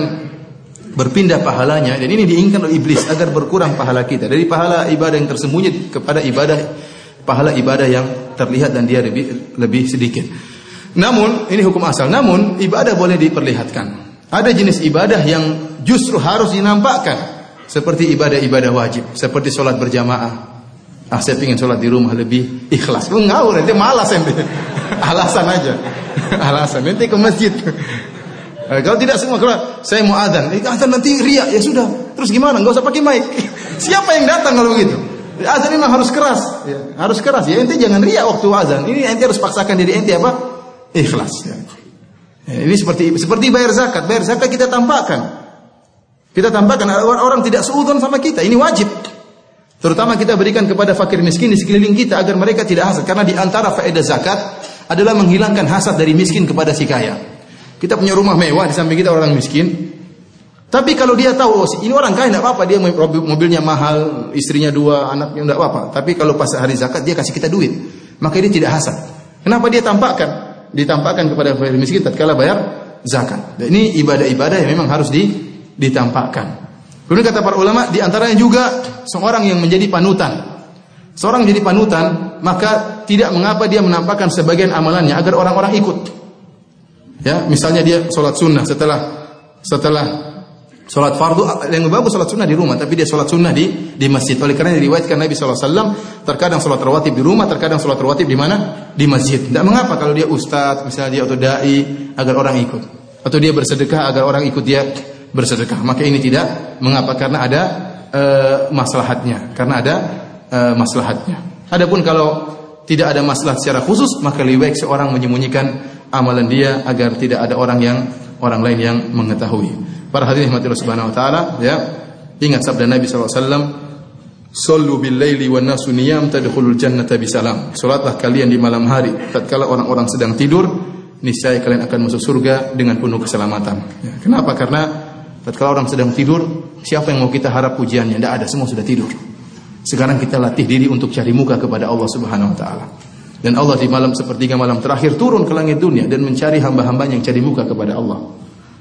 berpindah pahalanya dan ini diinginkan oleh iblis agar berkurang pahala kita dari pahala ibadah yang tersembunyi kepada ibadah pahala ibadah yang terlihat dan dia lebih lebih sedikit. Namun ini hukum asal. Namun ibadah boleh diperlihatkan. Ada jenis ibadah yang justru harus dinampakkan seperti ibadah-ibadah wajib, seperti sholat berjamaah. Ah saya ingin sholat di rumah lebih ikhlas. Lu ngawur, nanti malas ente. [laughs] Alasan aja. [laughs] Alasan. Nanti ke masjid. [laughs] Kalau tidak semua kalau saya mau adzan, eh, nanti riak ya sudah. Terus gimana? Enggak usah pakai mic. Siapa yang datang kalau begitu? Azan memang harus keras, ya, harus keras. Ya ente jangan riak waktu azan. Ini ente harus paksakan diri ente apa? Ikhlas. Ya. Ini seperti seperti bayar zakat. Bayar zakat kita tampakkan. Kita tampakkan orang tidak seudon sama kita. Ini wajib. Terutama kita berikan kepada fakir miskin di sekeliling kita agar mereka tidak hasad. Karena di antara faedah zakat adalah menghilangkan hasad dari miskin kepada si kaya. Kita punya rumah mewah di samping kita orang miskin. Tapi kalau dia tahu oh, ini orang kaya tidak apa-apa dia mobilnya mahal, istrinya dua, anaknya tidak apa-apa. Tapi kalau pas hari zakat dia kasih kita duit, maka dia tidak hasad. Kenapa dia tampakkan? Ditampakkan kepada fakir miskin tatkala bayar zakat. Dan ini ibadah-ibadah yang memang harus di, ditampakkan. Kemudian kata para ulama di antaranya juga seorang yang menjadi panutan. Seorang menjadi panutan, maka tidak mengapa dia menampakkan sebagian amalannya agar orang-orang ikut. Ya, misalnya dia sholat sunnah setelah setelah sholat fardu yang bagus sholat sunnah di rumah, tapi dia sholat sunnah di di masjid. Oleh karena diriwayatkan Nabi SAW terkadang sholat rawatib di rumah, terkadang sholat rawatib di mana? Di masjid. Tidak mengapa kalau dia ustadz, misalnya dia atau dai agar orang ikut, atau dia bersedekah agar orang ikut dia bersedekah. Maka ini tidak mengapa karena ada uh, maslahatnya, karena ada uh, maslahatnya. Adapun kalau tidak ada masalah secara khusus, maka lebih baik seorang menyembunyikan amalan dia agar tidak ada orang yang orang lain yang mengetahui. Para hadirin rahmatillah subhanahu wa taala, ya. Ingat sabda Nabi SAW Sallu bil laili wan nasu niyam tadkhulul jannata bisalam. Salatlah kalian di malam hari tatkala orang-orang sedang tidur, niscaya kalian akan masuk surga dengan penuh keselamatan. Ya, kenapa? Karena tatkala orang sedang tidur, siapa yang mau kita harap pujiannya? Tidak ada, semua sudah tidur. Sekarang kita latih diri untuk cari muka kepada Allah Subhanahu wa taala. Dan Allah di malam sepertiga malam terakhir turun ke langit dunia dan mencari hamba-hamba yang cari muka kepada Allah.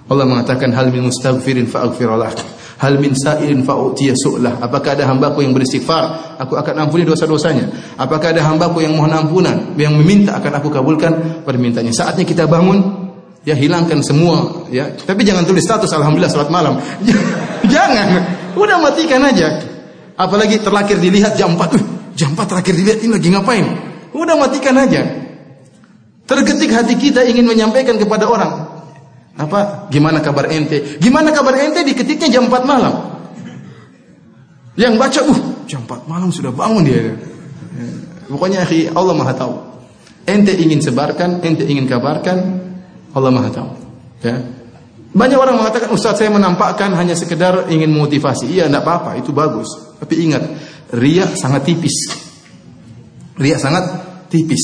Allah mengatakan hal min mustaghfirin fa'aghfirullah Hal min sa'ilin fa'utiya su'lah. Apakah ada hambaku yang beristighfar, aku akan ampuni dosa-dosanya. Apakah ada hambaku yang mohon ampunan, yang meminta akan aku kabulkan permintaannya. Saatnya kita bangun, ya hilangkan semua ya. Tapi jangan tulis status alhamdulillah salat malam. [laughs] jangan. Udah matikan aja. Apalagi terlakir dilihat jam 4. Uh, jam 4 terakhir dilihat ini lagi ngapain? Udah matikan aja. Tergetik hati kita ingin menyampaikan kepada orang, apa? Gimana kabar ente? Gimana kabar ente diketiknya jam 4 malam. Yang baca, uh, jam 4 malam sudah bangun dia. Pokoknya akhi, Allah Maha tahu. Ente ingin sebarkan, ente ingin kabarkan, Allah Maha tahu. Ya. Banyak orang mengatakan, Ustaz saya menampakkan hanya sekedar ingin motivasi. Iya, tidak apa-apa, itu bagus. Tapi ingat, ria sangat tipis. Ria sangat tipis.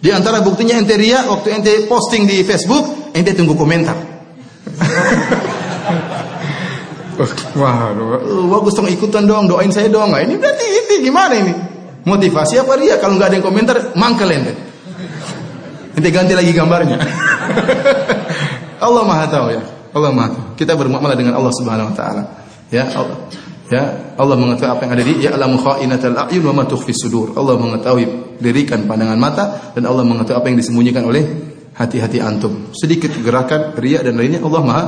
Di antara buktinya ente ria, waktu ente posting di Facebook, ente tunggu komentar. Wah, uh, bagus dong ikutan dong, doain saya dong. Nah, ini berarti ini gimana ini? Motivasi apa dia? Kalau nggak ada yang komentar, mangkel ente. Ente ganti lagi gambarnya. [laughs] Allah Maha tahu ya. Allah Maha tahu. Kita bermuamalah dengan Allah Subhanahu wa taala. Ya, Allah. Ya, Allah mengetahui apa yang ada di ya alamu khainatal a'yun wa ma tukhfi sudur. Allah mengetahui dirikan pandangan mata dan Allah mengetahui apa yang disembunyikan oleh hati-hati antum. Sedikit gerakan riak dan lainnya Allah Maha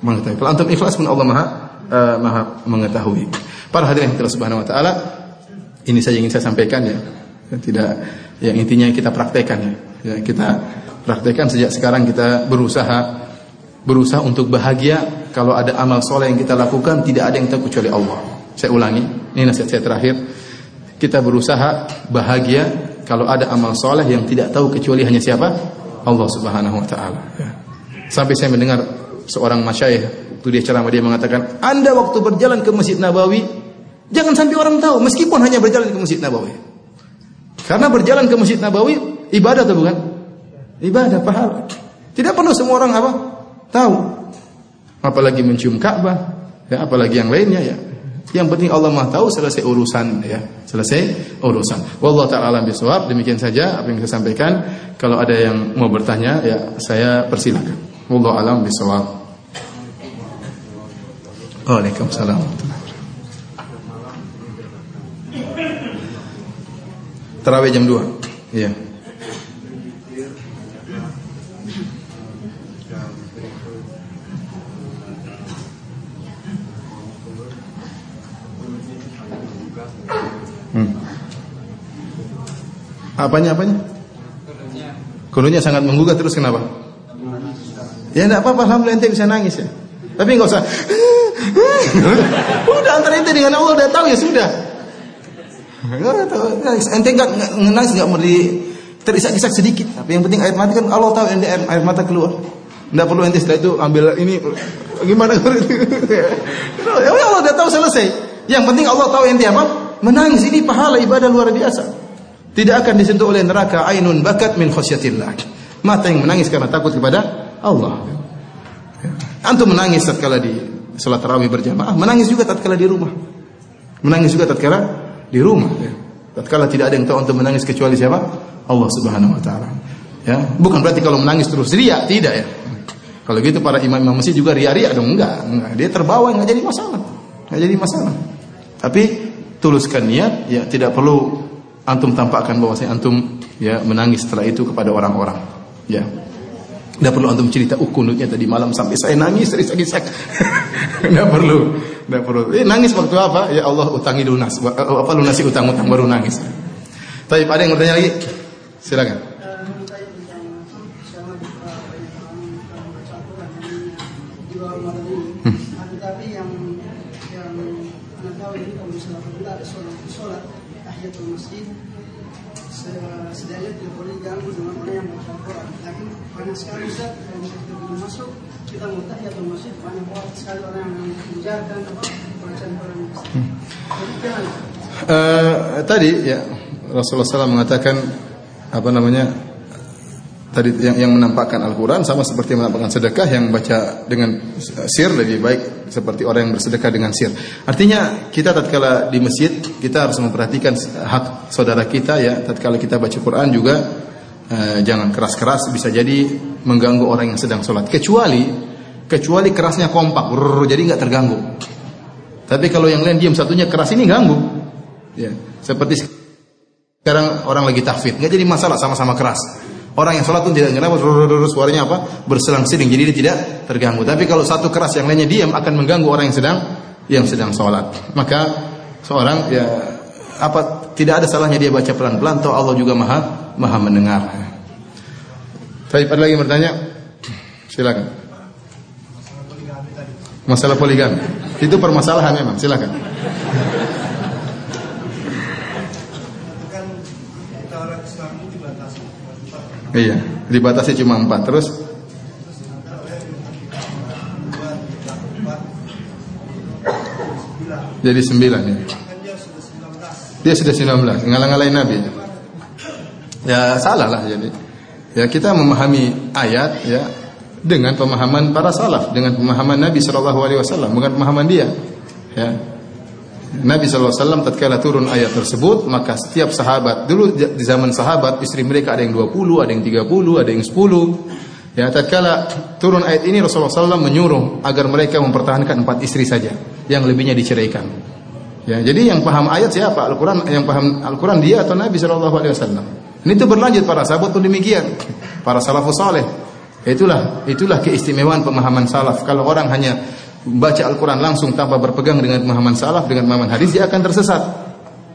mengetahui. Kalau antum ikhlas pun Allah Maha uh, Maha mengetahui. Para hadirin yang Subhanahu wa taala, ini saya ingin saya sampaikan ya. Tidak yang intinya kita praktekkan ya. ya. Kita praktekkan sejak sekarang kita berusaha berusaha untuk bahagia kalau ada amal soleh yang kita lakukan tidak ada yang tahu kecuali Allah. Saya ulangi, ini nasihat saya terakhir. Kita berusaha bahagia kalau ada amal soleh yang tidak tahu kecuali hanya siapa? Allah Subhanahu wa taala ya. Sampai saya mendengar seorang masyayikh itu dia ceramah dia mengatakan, "Anda waktu berjalan ke Masjid Nabawi, jangan sampai orang tahu meskipun hanya berjalan ke Masjid Nabawi." Karena berjalan ke Masjid Nabawi ibadah atau bukan? Ibadah pahala. Tidak perlu semua orang apa? Tahu. Apalagi mencium Ka'bah, ya, apalagi yang lainnya ya. Yang penting Allah Maha tahu selesai urusan ya, selesai urusan. Wallahu taala bisawab. Demikian saja apa yang saya sampaikan. Kalau ada yang mau bertanya ya saya persilakan. Wallahu alam bisawab. Waalaikumsalam. Terawih jam 2. Iya. Apanya apanya? Kulunya sangat menggugah terus kenapa? Ya tidak apa-apa, alhamdulillah ente bisa nangis ya. Tapi nggak usah. udah antara ente dengan Allah udah tahu ya sudah. Enggak ente nggak nangis nggak mau terisak-isak sedikit. Tapi yang penting air mata kan Allah tahu ente air, air mata keluar. Tidak perlu ente setelah itu ambil ini gimana [laughs] ya Allah udah tahu selesai. Yang penting Allah tahu ente apa? Menangis ini pahala ibadah luar biasa. Tidak akan disentuh oleh neraka ainun bakat min khasyatillah. Mata yang menangis karena takut kepada Allah. Antum menangis tatkala di salat tarawih berjamaah, menangis juga tatkala di rumah. Menangis juga tatkala di rumah ya. Tatkala tidak ada yang tahu untuk menangis kecuali siapa? Allah Subhanahu wa taala. Ya, bukan berarti kalau menangis terus ria, tidak ya. Kalau gitu para imam-imam masjid juga ria-ria dong enggak, enggak. Dia terbawa enggak jadi masalah. Enggak jadi masalah. Tapi tuluskan niat ya tidak perlu antum tampakkan bahwa saya antum ya menangis setelah itu kepada orang-orang. Ya. Tidak perlu antum cerita uh kunutnya tadi malam sampai saya nangis terisak-isak. [laughs] Tidak perlu. Tidak perlu. Eh, nangis waktu apa? Ya Allah utangi lunas. Apa lunasi utang-utang baru nangis. Tapi ada yang bertanya lagi? Silakan.
Sekali Ustaz kalau kita belum masuk kita mau tahiyatul masjid banyak sekali orang yang menjaga apa orang jadi jangan
Eh, tadi ya Rasulullah SAW mengatakan apa namanya tadi yang yang menampakkan Al-Qur'an sama seperti menampakkan sedekah yang baca dengan sir lebih baik seperti orang yang bersedekah dengan sir. Artinya kita tatkala di masjid kita harus memperhatikan hak saudara kita ya tatkala kita baca Quran juga eh, jangan keras-keras bisa jadi mengganggu orang yang sedang sholat kecuali kecuali kerasnya kompak brrr, jadi nggak terganggu. Tapi kalau yang lain diam satunya keras ini ganggu. Ya, seperti sekarang orang lagi tahfidz, nggak jadi masalah sama-sama keras. Orang yang sholat pun tidak kenapa suaranya apa berselang-seling, jadi dia tidak terganggu. Tapi kalau satu keras yang lainnya diam akan mengganggu orang yang sedang yang sedang sholat. Maka seorang ya apa tidak ada salahnya dia baca pelan-pelan. Toh Allah juga maha maha mendengar. Tapi ada lagi bertanya? Silakan. Masalah poligami. Itu permasalahan memang. Silakan.
kan
Iya, dibatasi cuma empat. Terus jadi sembilan ya.
kan dia sudah 19
Dia sudah 19, ngalang-ngalain Nabi. Ya salah lah jadi. Ya kita memahami ayat ya dengan pemahaman para salaf, dengan pemahaman Nabi Shallallahu Alaihi bukan pemahaman dia. Ya. Nabi Wasallam tatkala turun ayat tersebut, maka setiap sahabat dulu di zaman sahabat istri mereka ada yang 20, ada yang 30, ada yang 10. Ya, tatkala turun ayat ini Rasulullah SAW menyuruh agar mereka mempertahankan empat istri saja, yang lebihnya diceraikan. Ya, jadi yang paham ayat siapa? Al-Quran yang paham Al-Quran dia atau Nabi Shallallahu Alaihi Wasallam. Ini itu berlanjut para sahabat pun demikian, para salafus saleh. Itulah itulah keistimewaan pemahaman salaf. Kalau orang hanya baca Al-Quran langsung tanpa berpegang dengan pemahaman salaf dengan pemahaman hadis dia akan tersesat.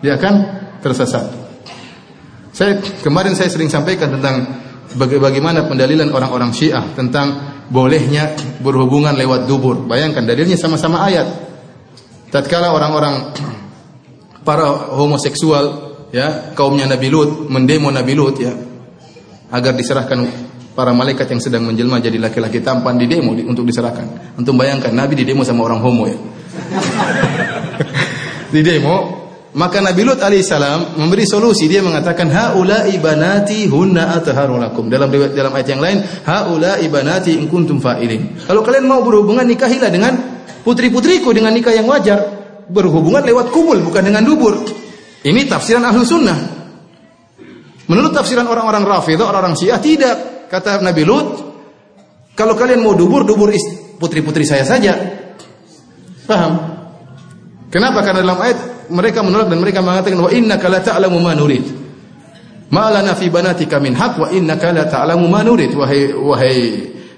Dia akan tersesat. Saya kemarin saya sering sampaikan tentang baga- bagaimana pendalilan orang-orang Syiah tentang bolehnya berhubungan lewat dubur. Bayangkan dalilnya sama-sama ayat. Tatkala orang-orang [clears throat] para homoseksual ya kaumnya Nabi Lut mendemo Nabi Lut ya agar diserahkan para malaikat yang sedang menjelma jadi laki-laki tampan di demo untuk diserahkan. Untuk bayangkan Nabi di demo sama orang homo ya. [laughs] di demo maka Nabi Lut alaihissalam memberi solusi dia mengatakan haula'i banati hunna atharu lakum dalam dalam ayat yang lain haula'i banati in kuntum fa'ilin kalau kalian mau berhubungan nikahilah dengan putri-putriku dengan nikah yang wajar berhubungan lewat kubul bukan dengan dubur ini tafsiran ahlu sunnah menurut tafsiran orang-orang rafidah orang-orang syiah tidak kata Nabi Lut kalau kalian mau dubur dubur putri-putri saya saja paham Kenapa? Karena dalam ayat mereka menolak dan mereka mengatakan wa innaka la ta'lamu ma nurid. Ma lana fi banatika min haq wa innaka la ta'lamu ma. Wahai wahai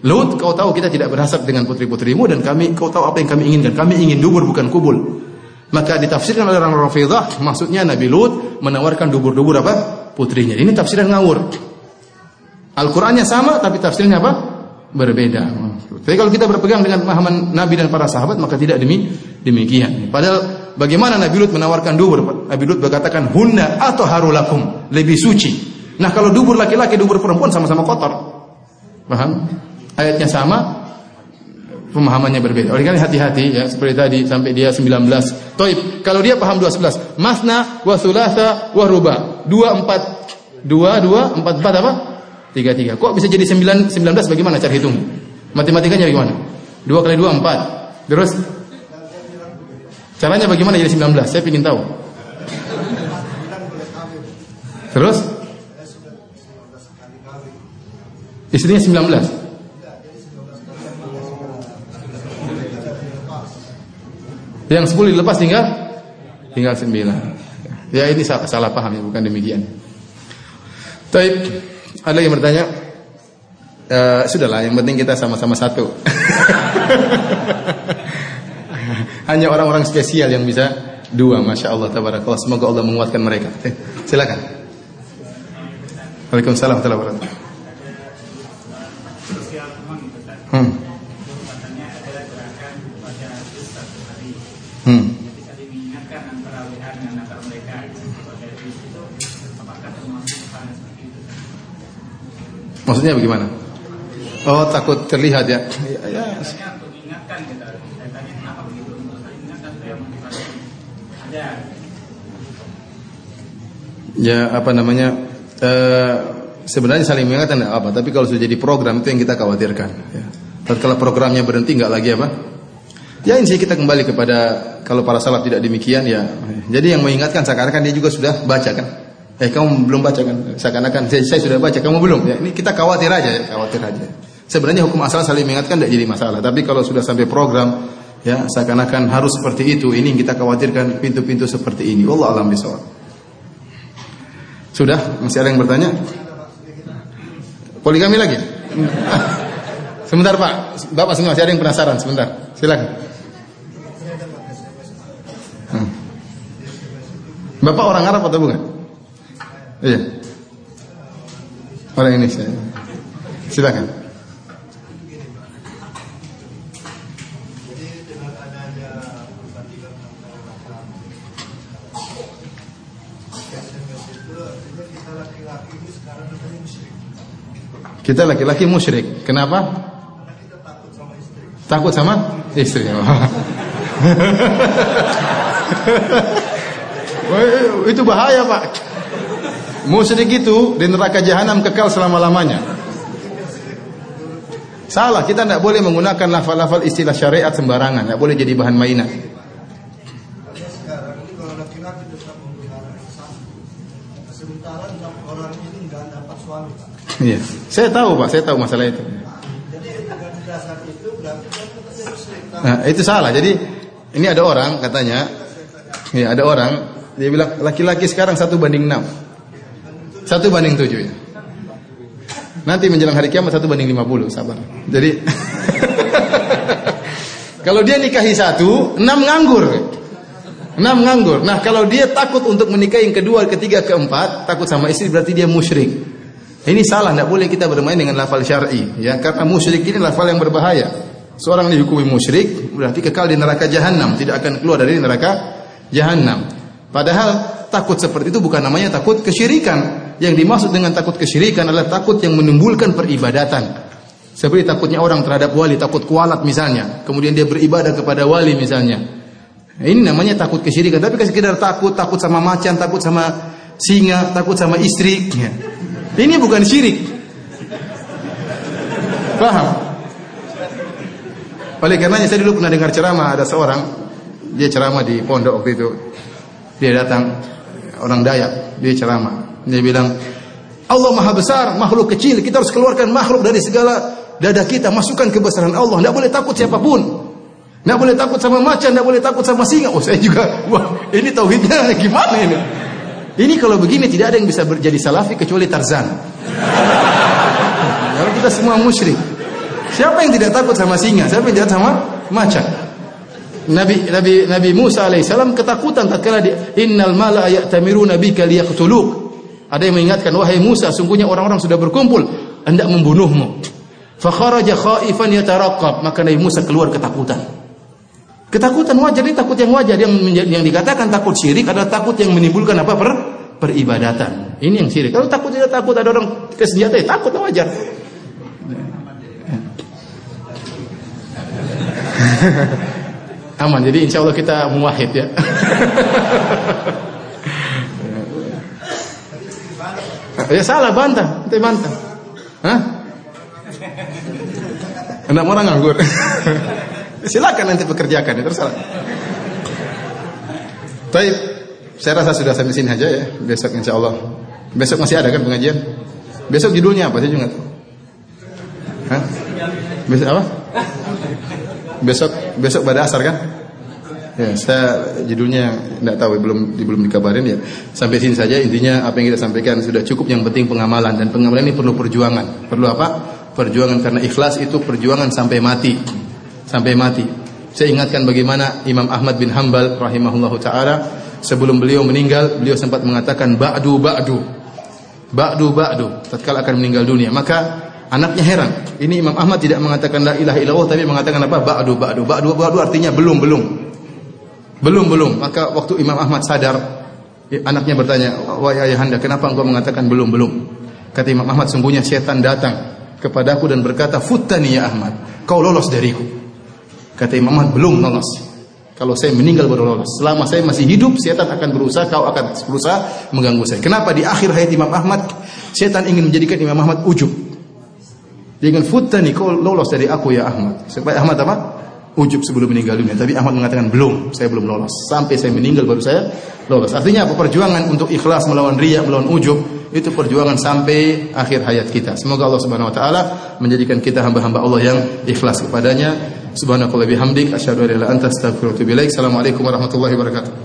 Lut, kau tahu kita tidak berhasab dengan putri-putrimu dan kami kau tahu apa yang kami inginkan. Kami ingin dubur bukan kubul. Maka ditafsirkan oleh orang Rafidah, maksudnya Nabi Lut menawarkan dubur-dubur apa? Putrinya. Ini tafsiran ngawur. Al-Qur'annya sama tapi tafsirnya apa? Berbeda. Tapi kalau kita berpegang dengan pemahaman Nabi dan para sahabat maka tidak demi demikian. Padahal bagaimana Nabi Lut menawarkan dubur? Nabi Lut berkatakan hunna atau harulakum, lebih suci. Nah, kalau dubur laki-laki, dubur perempuan sama-sama kotor. Paham? Ayatnya sama, pemahamannya berbeda. Oleh karena hati-hati ya, seperti tadi sampai dia 19. Toib, kalau dia paham 12, masna wa thulatha wa ruba. 2 4 2 2 4 4 apa? 3 3. Kok bisa jadi 9 19 bagaimana cara hitung? Matematikanya bagaimana? 2 kali 2 4. Terus caranya bagaimana jadi 19? Saya ingin tahu. Terus Istrinya 19. Yang 10 dilepas tinggal tinggal 9. Ya ini salah, salah paham ya, bukan demikian. Taib, ada yang bertanya? Eh, sudahlah, yang penting kita sama-sama satu. [laughs] Hanya orang-orang spesial yang bisa dua, masya Allah, tabarakallah. Semoga Allah menguatkan mereka. Eh, silakan. Waalaikumsalam warahmatullahi wabarakatuh. Hmm.
katanya adalah gerakan pada Ustaz hari
Hmm.
jadi saling mengingatkan antara WA dengan antar mereka gitu. pada itu apakah termasuk hal seperti itu
Maksudnya bagaimana? Oh, takut terlihat ya. Ya, ya.
Gitu motivasi ada
Ya apa namanya? eh, sebenarnya saling mengingatkan tidak apa, tapi kalau sudah jadi program itu yang kita khawatirkan. Ya. Tatkala programnya berhenti nggak lagi apa? Ya ini kita kembali kepada kalau para salaf tidak demikian ya. Jadi yang mengingatkan seakan-akan dia juga sudah baca kan? Eh kamu belum baca kan? Seakan-akan saya, saya sudah baca, kamu belum. Ya ini kita khawatir aja, ya, khawatir aja. Sebenarnya hukum asal saling mengingatkan tidak jadi masalah. Tapi kalau sudah sampai program ya seakan-akan harus seperti itu. Ini yang kita khawatirkan pintu-pintu seperti ini. Allah alam bisawab. Sudah? Masih ada yang bertanya? Poligami lagi? [laughs] Sebentar Pak, Bapak semua masih ada yang penasaran sebentar. Silakan. Bapak orang Arab atau bukan? Iya. Orang Indonesia. Silakan. Kita laki-laki musyrik. Kenapa? Takut sama istri. Oh, [laughs] itu bahaya pak. Musyrik itu di neraka jahanam kekal selama-lamanya. Salah, kita tidak boleh menggunakan lafal-lafal istilah syariat sembarangan. Tidak boleh jadi bahan mainan. Iya. Saya tahu pak, saya tahu masalah itu. Nah, itu salah. Jadi ini ada orang katanya, ya ada orang dia bilang laki-laki sekarang satu banding enam, satu banding tujuh ya. Nanti menjelang hari kiamat satu banding lima puluh, sabar. Jadi [laughs] kalau dia nikahi satu, enam nganggur, enam nganggur. Nah kalau dia takut untuk menikahi yang kedua, ketiga, keempat, takut sama istri berarti dia musyrik. Ini salah, tidak boleh kita bermain dengan lafal syar'i, ya karena musyrik ini lafal yang berbahaya. Seorang dihukumi musyrik berarti kekal di neraka jahanam, tidak akan keluar dari neraka jahanam. Padahal takut seperti itu bukan namanya takut kesyirikan. Yang dimaksud dengan takut kesyirikan adalah takut yang menimbulkan peribadatan. Seperti takutnya orang terhadap wali, takut kualat misalnya. Kemudian dia beribadah kepada wali misalnya. Ini namanya takut kesyirikan. Tapi sekedar takut, takut sama macan, takut sama singa, takut sama istri. Ya. Ini bukan syirik. Paham? Oleh karenanya saya dulu pernah dengar ceramah ada seorang dia ceramah di pondok waktu itu. Dia datang orang Dayak, dia ceramah. Dia bilang, Allah Maha Besar, makhluk kecil, kita harus keluarkan makhluk dari segala dada kita, masukkan kebesaran Allah. Tidak boleh takut siapa pun. Tidak boleh takut sama macan, tidak boleh takut sama singa. Oh saya juga, [laughs] wah ini tauhidnya [laughs] gimana ini? Ini kalau begini tidak ada yang bisa menjadi salafi kecuali Tarzan. [laughs] Kalau kita semua musyrik. Siapa yang tidak takut sama singa? Siapa yang tidak sama macan? Nabi Nabi Nabi Musa alaihissalam ketakutan tatkala di innal mala ya'tamiruna bika liyaqtuluk. Ada yang mengingatkan wahai Musa sungguhnya orang-orang sudah berkumpul hendak membunuhmu. Fa kharaja khaifan yataraqqab maka Nabi Musa keluar ketakutan. Ketakutan wajar ini takut yang wajar yang yang dikatakan takut syirik adalah takut yang menimbulkan apa per peribadatan. Ini yang syirik. Kalau takut tidak takut ada orang ke senjata ya takut wajar. [laughs] Aman. Jadi insya Allah kita muwahid ya. ya salah bantah, nanti bantah. Hah? Enam orang nganggur. Silakan nanti pekerjakan itu salah. Tapi saya rasa sudah sampai sini aja ya. Besok insya Allah. Besok masih ada kan pengajian? Besok judulnya apa? Saya juga. Hah? Besok apa? Besok besok pada asar kan? Ya, saya judulnya tidak tahu belum belum dikabarin ya. Sampai sini saja intinya apa yang kita sampaikan sudah cukup yang penting pengamalan dan pengamalan ini perlu perjuangan. Perlu apa? Perjuangan karena ikhlas itu perjuangan sampai mati. Sampai mati. Saya ingatkan bagaimana Imam Ahmad bin Hambal rahimahullahu taala sebelum beliau meninggal beliau sempat mengatakan ba'du ba'du. Ba'du ba'du tatkala akan meninggal dunia. Maka anaknya heran. Ini Imam Ahmad tidak mengatakan la ilaha illallah tapi mengatakan apa? Ba'du ba'du. Ba'du ba'du artinya belum belum. Belum belum. Maka waktu Imam Ahmad sadar, anaknya bertanya, wahai ayahanda, kenapa engkau mengatakan belum belum? Kata Imam Ahmad, sungguhnya setan datang kepadaku dan berkata, futani ya Ahmad, kau lolos dariku. Kata Imam Ahmad, belum lolos. Kalau saya meninggal baru lolos. Selama saya masih hidup, setan akan berusaha, kau akan berusaha mengganggu saya. Kenapa di akhir hayat Imam Ahmad, setan ingin menjadikan Imam Ahmad ujub. Dia ingin futani, kau lolos dari aku ya Ahmad. Supaya Ahmad apa? Ujub sebelum meninggal dunia. Tapi Ahmad mengatakan belum, saya belum lolos. Sampai saya meninggal baru saya lolos. Artinya apa? Perjuangan untuk ikhlas melawan riya, melawan ujub itu perjuangan sampai akhir hayat kita. Semoga Allah Subhanahu wa taala menjadikan kita hamba-hamba Allah yang ikhlas kepadanya. Subhanakallah bihamdik asyhadu an la ilaha wa atubu. Assalamualaikum warahmatullahi wabarakatuh.